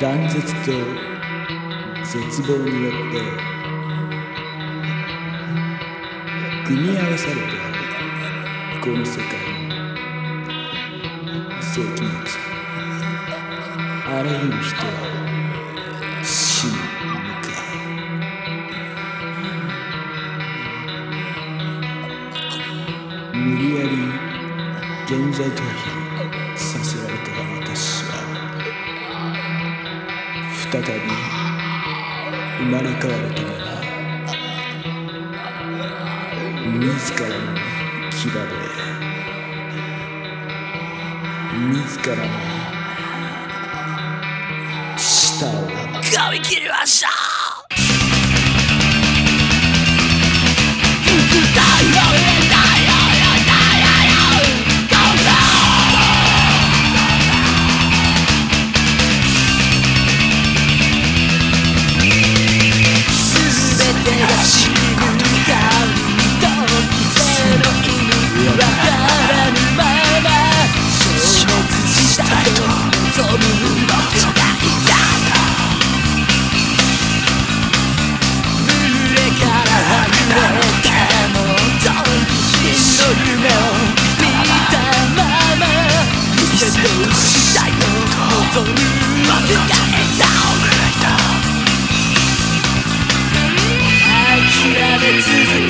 断絶と絶望によって組み合わされたこの世界の世紀末あらゆる人は死に向かう無理やり現在逃避。再び生まれ変わるために自らの牙で自らの舌を噛み切りました。続く